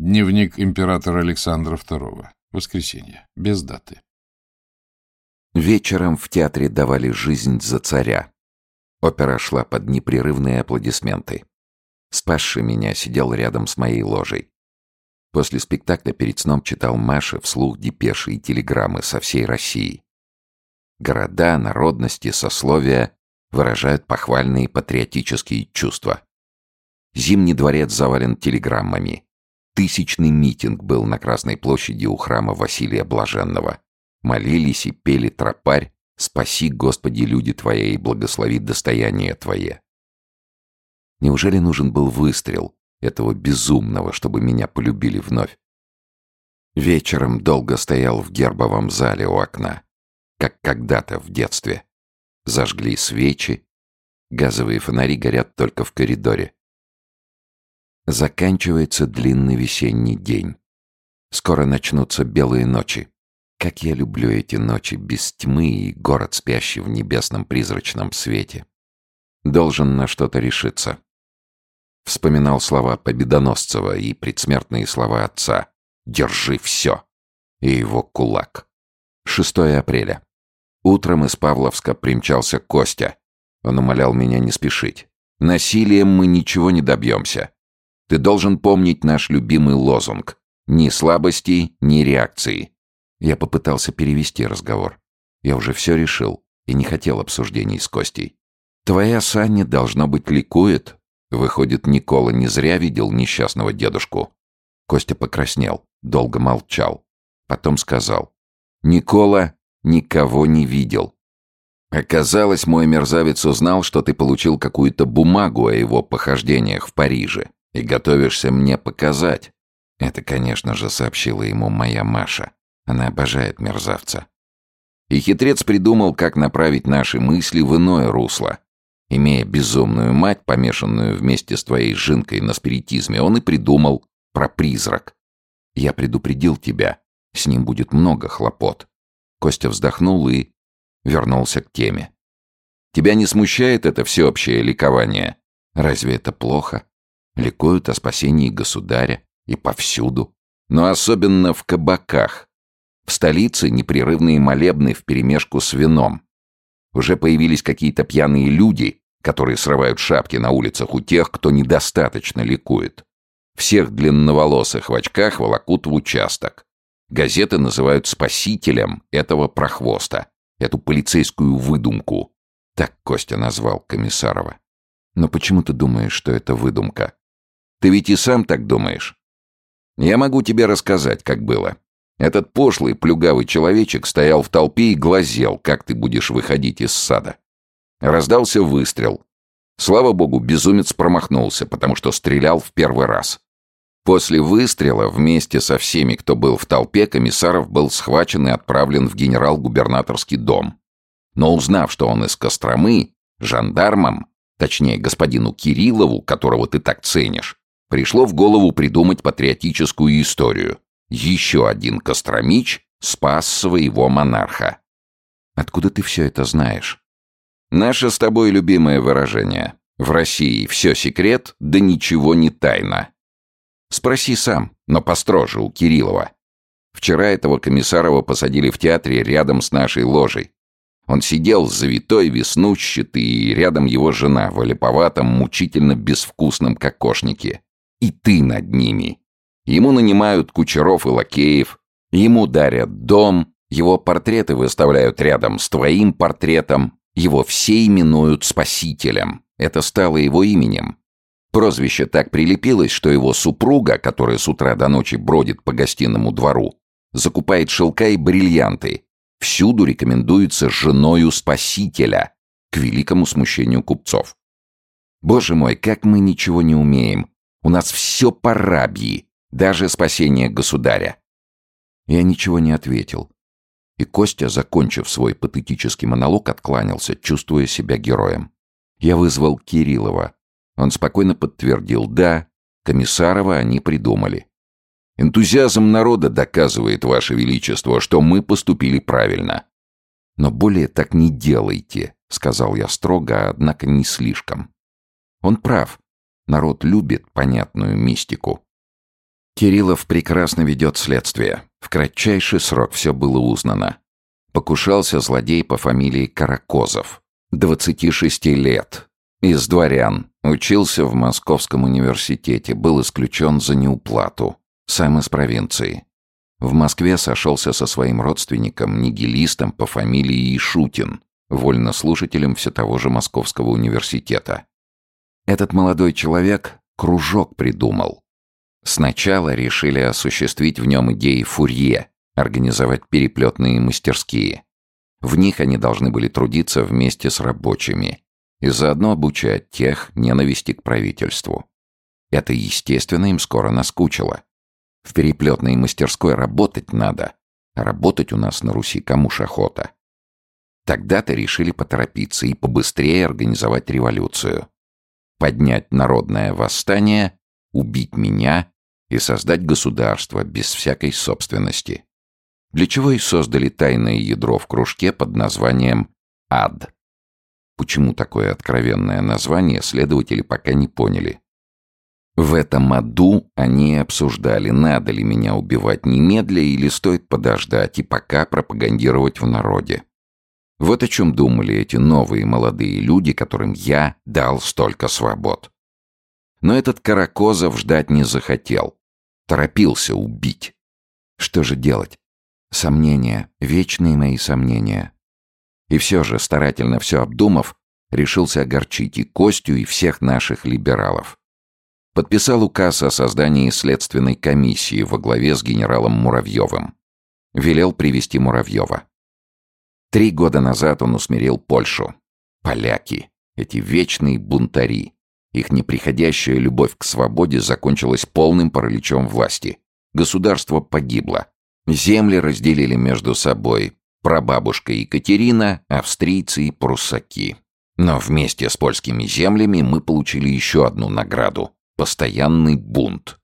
Дневник императора Александра II. Воскресенье. Без даты. Вечером в театре давали жизнь за царя. Опера шла под непрерывные аплодисменты. Спасший меня сидел рядом с моей ложей. После спектакля перед сном читал Маше вслух депеши и телеграммы со всей России. Города, народности, сословия выражают похвальные патриотические чувства. Зимний дворец завален телеграммами. Тысячный митинг был на Красной площади у храма Василия Блаженного. Молились и пели тропарь «Спаси, Господи, люди Твои, и благослови достояние Твое». Неужели нужен был выстрел этого безумного, чтобы меня полюбили вновь? Вечером долго стоял в гербовом зале у окна, как когда-то в детстве. Зажгли свечи, газовые фонари горят только в коридоре. Заканчивается длинный весенний день. Скоро начнутся белые ночи. Как я люблю эти ночи без тьмы и город, спящий в небесном призрачном свете. Должен на что-то решиться. Вспоминал слова Победоносцева и предсмертные слова отца «Держи все!» и его кулак. 6 апреля. Утром из Павловска примчался Костя. Он умолял меня не спешить. Насилием мы ничего не добьемся. Ты должен помнить наш любимый лозунг. Ни слабости, ни реакции. Я попытался перевести разговор. Я уже все решил и не хотел обсуждений с Костей. Твоя Саня, должно быть, ликует. Выходит, Никола не зря видел несчастного дедушку. Костя покраснел, долго молчал. Потом сказал. «Никола никого не видел. Оказалось, мой мерзавец узнал, что ты получил какую-то бумагу о его похождениях в Париже и готовишься мне показать. Это, конечно же, сообщила ему моя Маша. Она обожает мерзавца. И хитрец придумал, как направить наши мысли в иное русло. Имея безумную мать, помешанную вместе с твоей жинкой на спиритизме, он и придумал про призрак. Я предупредил тебя, с ним будет много хлопот. Костя вздохнул и вернулся к теме. Тебя не смущает это всеобщее ликование? Разве это плохо? Ликуют о спасении государя и повсюду, но особенно в кабаках. В столице непрерывные молебны вперемешку с вином. Уже появились какие-то пьяные люди, которые срывают шапки на улицах у тех, кто недостаточно ликует. Всех длинноволосых в очках волокут в участок. Газеты называют спасителем этого прохвоста, эту полицейскую выдумку. Так Костя назвал Комиссарова. Но почему ты думаешь, что это выдумка? Ты ведь и сам так думаешь. Я могу тебе рассказать, как было. Этот пошлый, плюгавый человечек стоял в толпе и глазел, как ты будешь выходить из сада. Раздался выстрел. Слава богу, безумец промахнулся, потому что стрелял в первый раз. После выстрела вместе со всеми, кто был в толпе, Комиссаров был схвачен и отправлен в генерал-губернаторский дом. Но узнав, что он из Костромы, жандармам, точнее господину Кириллову, которого ты так ценишь, пришло в голову придумать патриотическую историю. Еще один Костромич спас своего монарха. Откуда ты все это знаешь? Наше с тобой любимое выражение. В России все секрет, да ничего не тайна. Спроси сам, но построже у Кириллова. Вчера этого Комиссарова посадили в театре рядом с нашей ложей. Он сидел завитой, веснущатый, и рядом его жена в олиповатом, мучительно безвкусном кокошнике и ты над ними. Ему нанимают кучеров и лакеев, ему дарят дом, его портреты выставляют рядом с твоим портретом, его все именуют спасителем. Это стало его именем. Прозвище так прилепилось, что его супруга, которая с утра до ночи бродит по гостиному двору, закупает шелка и бриллианты. Всюду рекомендуется женою спасителя, к великому смущению купцов. Боже мой, как мы ничего не умеем, у нас все по рабьи, даже спасение государя. Я ничего не ответил. И Костя, закончив свой патетический монолог, откланялся, чувствуя себя героем. Я вызвал Кириллова. Он спокойно подтвердил, да, Комиссарова они придумали. Энтузиазм народа доказывает, Ваше Величество, что мы поступили правильно. Но более так не делайте, сказал я строго, однако не слишком. Он прав. Народ любит понятную мистику. Кириллов прекрасно ведет следствие. В кратчайший срок все было узнано. Покушался злодей по фамилии Каракозов. 26 лет. Из дворян. Учился в Московском университете. Был исключен за неуплату. Сам из провинции. В Москве сошелся со своим родственником, нигилистом по фамилии Ишутин, вольнослушателем все того же Московского университета. Этот молодой человек кружок придумал. Сначала решили осуществить в нем идеи Фурье, организовать переплетные мастерские. В них они должны были трудиться вместе с рабочими и заодно обучать тех ненависти к правительству. Это, естественно, им скоро наскучило. В переплетной мастерской работать надо, а работать у нас на Руси кому ж охота. Тогда-то решили поторопиться и побыстрее организовать революцию. Поднять народное восстание, убить меня и создать государство без всякой собственности. Для чего и создали тайное ядро в кружке под названием «Ад». Почему такое откровенное название, следователи пока не поняли. В этом аду они обсуждали, надо ли меня убивать немедля или стоит подождать и пока пропагандировать в народе. Вот о чем думали эти новые молодые люди, которым я дал столько свобод. Но этот Каракозов ждать не захотел. Торопился убить. Что же делать? Сомнения, вечные мои сомнения. И все же, старательно все обдумав, решился огорчить и Костю, и всех наших либералов подписал указ о создании следственной комиссии во главе с генералом Муравьевым. Велел привести Муравьева. Три года назад он усмирил Польшу. Поляки, эти вечные бунтари. Их неприходящая любовь к свободе закончилась полным параличом власти. Государство погибло. Земли разделили между собой прабабушка Екатерина, австрийцы и прусаки. Но вместе с польскими землями мы получили еще одну награду постоянный бунт.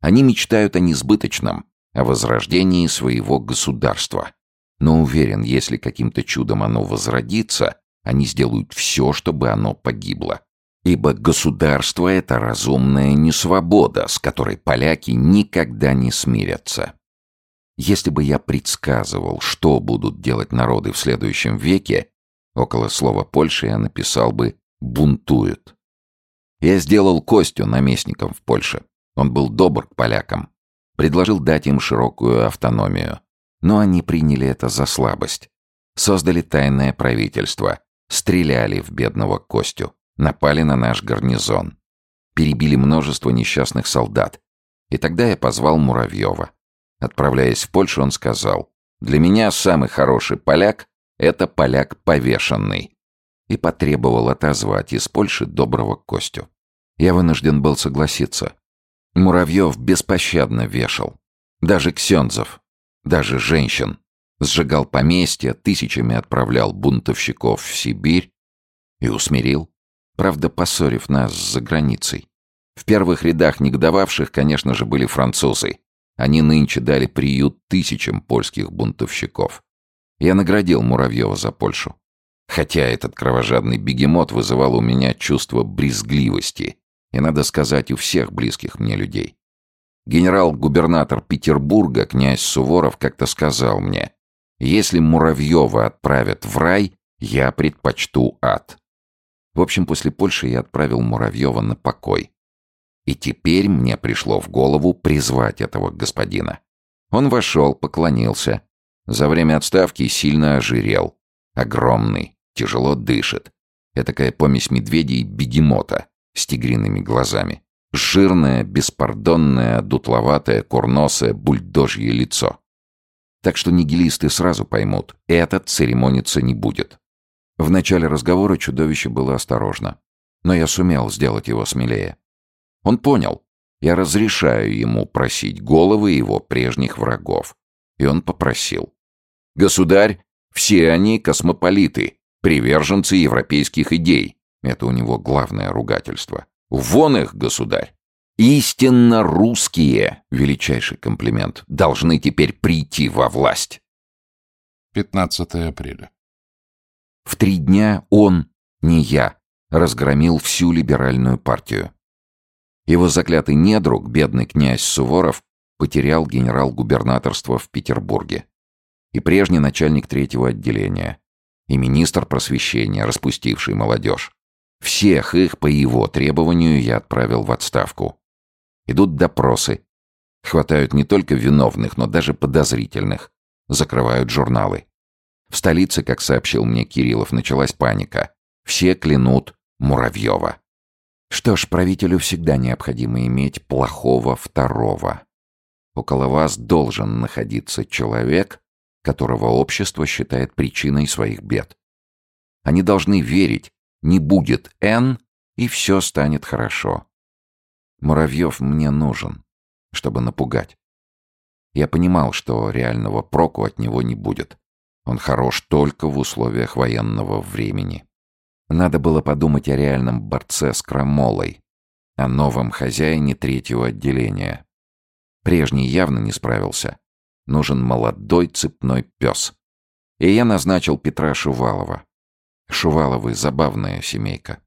Они мечтают о несбыточном, о возрождении своего государства. Но уверен, если каким-то чудом оно возродится, они сделают все, чтобы оно погибло. Ибо государство — это разумная несвобода, с которой поляки никогда не смирятся. Если бы я предсказывал, что будут делать народы в следующем веке, около слова Польша я написал бы «бунтуют». Я сделал Костю наместником в Польше. Он был добр к полякам. Предложил дать им широкую автономию. Но они приняли это за слабость. Создали тайное правительство. Стреляли в бедного Костю. Напали на наш гарнизон. Перебили множество несчастных солдат. И тогда я позвал Муравьева. Отправляясь в Польшу, он сказал, «Для меня самый хороший поляк — это поляк повешенный и потребовал отозвать из Польши доброго Костю. Я вынужден был согласиться. Муравьев беспощадно вешал. Даже ксензов, даже женщин. Сжигал поместья, тысячами отправлял бунтовщиков в Сибирь и усмирил, правда, поссорив нас за границей. В первых рядах негодовавших, конечно же, были французы. Они нынче дали приют тысячам польских бунтовщиков. Я наградил Муравьева за Польшу. Хотя этот кровожадный бегемот вызывал у меня чувство брезгливости, и, надо сказать, у всех близких мне людей. Генерал-губернатор Петербурга, князь Суворов, как-то сказал мне, «Если Муравьева отправят в рай, я предпочту ад». В общем, после Польши я отправил Муравьева на покой. И теперь мне пришло в голову призвать этого господина. Он вошел, поклонился. За время отставки сильно ожирел. Огромный, тяжело дышит. Этакая помесь медведя и бегемота с тигриными глазами. Жирное, беспардонное, дутловатое, курносое, бульдожье лицо. Так что нигилисты сразу поймут, этот церемониться не будет. В начале разговора чудовище было осторожно. Но я сумел сделать его смелее. Он понял. Я разрешаю ему просить головы его прежних врагов. И он попросил. «Государь, все они космополиты, приверженцы европейских идей. Это у него главное ругательство. Вон их, государь. Истинно русские, величайший комплимент, должны теперь прийти во власть. 15 апреля. В три дня он, не я, разгромил всю либеральную партию. Его заклятый недруг, бедный князь Суворов, потерял генерал-губернаторство в Петербурге. И прежний начальник третьего отделения, и министр просвещения, распустивший молодежь. Всех их по его требованию я отправил в отставку. Идут допросы. Хватают не только виновных, но даже подозрительных. Закрывают журналы. В столице, как сообщил мне Кириллов, началась паника. Все клянут Муравьева. Что ж, правителю всегда необходимо иметь плохого второго. Около вас должен находиться человек, которого общество считает причиной своих бед. Они должны верить, не будет «Н», и все станет хорошо. Муравьев мне нужен, чтобы напугать. Я понимал, что реального проку от него не будет. Он хорош только в условиях военного времени. Надо было подумать о реальном борце с крамолой, о новом хозяине третьего отделения. Прежний явно не справился. Нужен молодой цепной пес. И я назначил Петра Шувалова. Шуваловы — забавная семейка.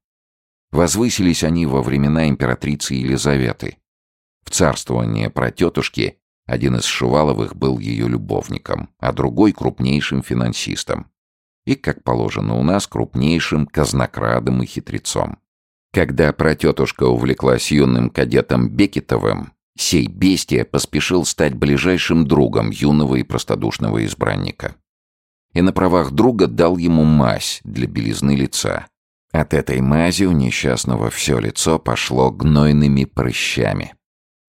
Возвысились они во времена императрицы Елизаветы. В царствование протетушки один из Шуваловых был ее любовником, а другой — крупнейшим финансистом. И, как положено у нас, крупнейшим казнокрадом и хитрецом. Когда протетушка увлеклась юным кадетом Бекетовым, сей бестия поспешил стать ближайшим другом юного и простодушного избранника и на правах друга дал ему мазь для белизны лица. От этой мази у несчастного все лицо пошло гнойными прыщами.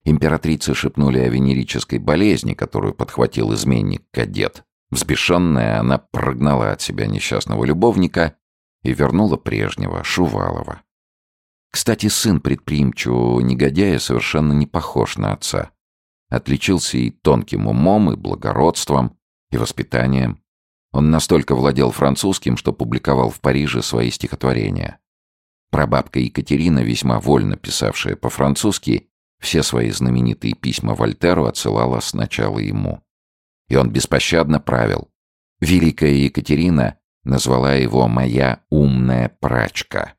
Императрицы шепнули о венерической болезни, которую подхватил изменник-кадет. Взбешенная, она прогнала от себя несчастного любовника и вернула прежнего, Шувалова. Кстати, сын предприимчивого негодяя совершенно не похож на отца. Отличился и тонким умом, и благородством, и воспитанием. Он настолько владел французским, что публиковал в Париже свои стихотворения. Прабабка Екатерина, весьма вольно писавшая по-французски, все свои знаменитые письма Вольтеру отсылала сначала ему. И он беспощадно правил. Великая Екатерина назвала его «моя умная прачка».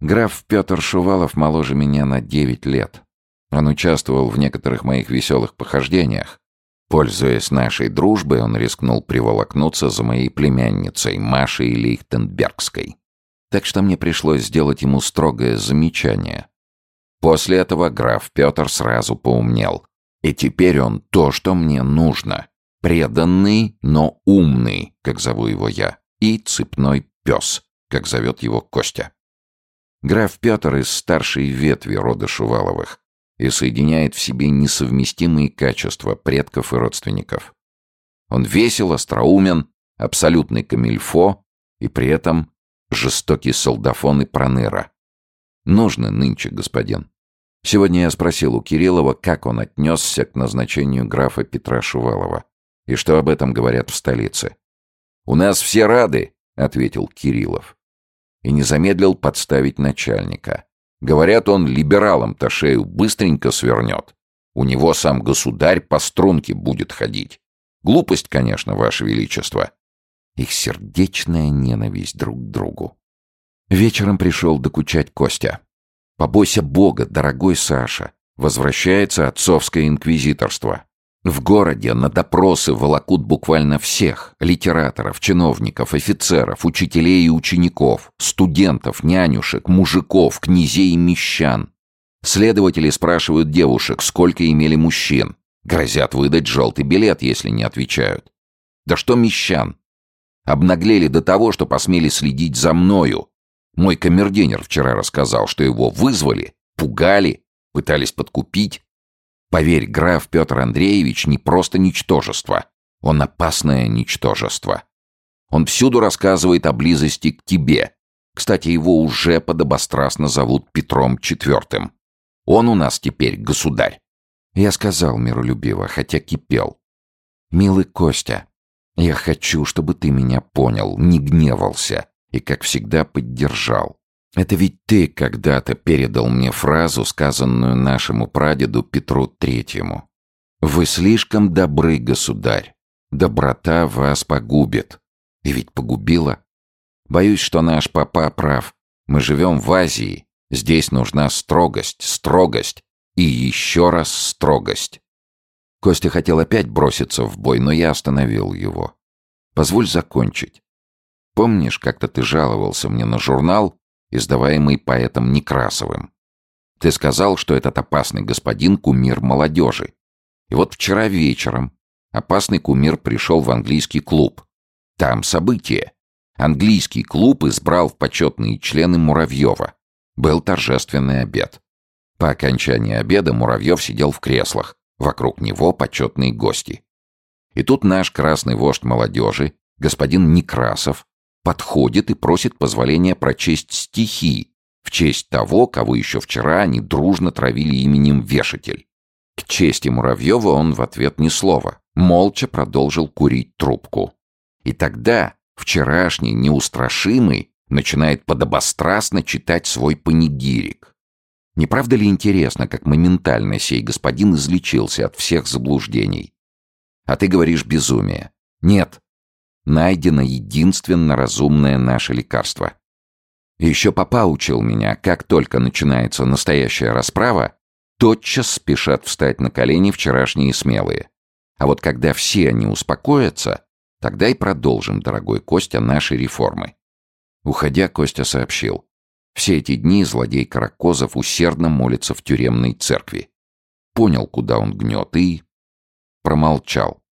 Граф Петр Шувалов моложе меня на девять лет. Он участвовал в некоторых моих веселых похождениях, Пользуясь нашей дружбой, он рискнул приволокнуться за моей племянницей Машей Лихтенбергской. Так что мне пришлось сделать ему строгое замечание. После этого граф Петр сразу поумнел. И теперь он то, что мне нужно. Преданный, но умный, как зову его я, и цепной пес, как зовет его Костя. Граф Петр из старшей ветви рода Шуваловых и соединяет в себе несовместимые качества предков и родственников. Он весел, остроумен, абсолютный камильфо и при этом жестокий солдафон и проныра. Нужно нынче, господин. Сегодня я спросил у Кириллова, как он отнесся к назначению графа Петра Шувалова и что об этом говорят в столице. «У нас все рады», — ответил Кириллов. И не замедлил подставить начальника. Говорят, он либералам-то шею быстренько свернет. У него сам государь по струнке будет ходить. Глупость, конечно, ваше величество. Их сердечная ненависть друг к другу. Вечером пришел докучать Костя. Побойся Бога, дорогой Саша. Возвращается отцовское инквизиторство. В городе на допросы волокут буквально всех – литераторов, чиновников, офицеров, учителей и учеников, студентов, нянюшек, мужиков, князей и мещан. Следователи спрашивают девушек, сколько имели мужчин. Грозят выдать желтый билет, если не отвечают. Да что мещан? Обнаглели до того, что посмели следить за мною. Мой камердинер вчера рассказал, что его вызвали, пугали, пытались подкупить. Поверь, граф Петр Андреевич не просто ничтожество. Он опасное ничтожество. Он всюду рассказывает о близости к тебе. Кстати, его уже подобострастно зовут Петром IV. Он у нас теперь государь. Я сказал миролюбиво, хотя кипел. «Милый Костя, я хочу, чтобы ты меня понял, не гневался и, как всегда, поддержал. Это ведь ты когда-то передал мне фразу, сказанную нашему прадеду Петру Третьему. «Вы слишком добры, государь. Доброта вас погубит». И ведь погубила. Боюсь, что наш папа прав. Мы живем в Азии, Здесь нужна строгость, строгость и еще раз строгость. Костя хотел опять броситься в бой, но я остановил его. Позволь закончить. Помнишь, как-то ты жаловался мне на журнал, издаваемый поэтом Некрасовым? Ты сказал, что этот опасный господин — кумир молодежи. И вот вчера вечером опасный кумир пришел в английский клуб. Там событие. Английский клуб избрал в почетные члены Муравьева. Был торжественный обед. По окончании обеда Муравьев сидел в креслах. Вокруг него почетные гости. И тут наш красный вождь молодежи, господин Некрасов, подходит и просит позволения прочесть стихи в честь того, кого еще вчера они дружно травили именем Вешатель. К чести Муравьева он в ответ ни слова, молча продолжил курить трубку. И тогда вчерашний неустрашимый начинает подобострастно читать свой панигирик. Не правда ли интересно, как моментально сей господин излечился от всех заблуждений? А ты говоришь безумие. Нет. Найдено единственно разумное наше лекарство. Еще папа учил меня, как только начинается настоящая расправа, тотчас спешат встать на колени вчерашние смелые. А вот когда все они успокоятся, тогда и продолжим, дорогой Костя, наши реформы. Уходя, Костя сообщил. Все эти дни злодей Каракозов усердно молится в тюремной церкви. Понял, куда он гнет, и... Промолчал.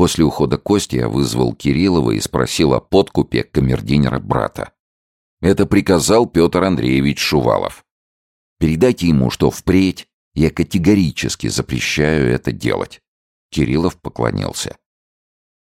После ухода Кости я вызвал Кириллова и спросил о подкупе камердинера брата. Это приказал Петр Андреевич Шувалов. Передайте ему, что впредь я категорически запрещаю это делать. Кириллов поклонился.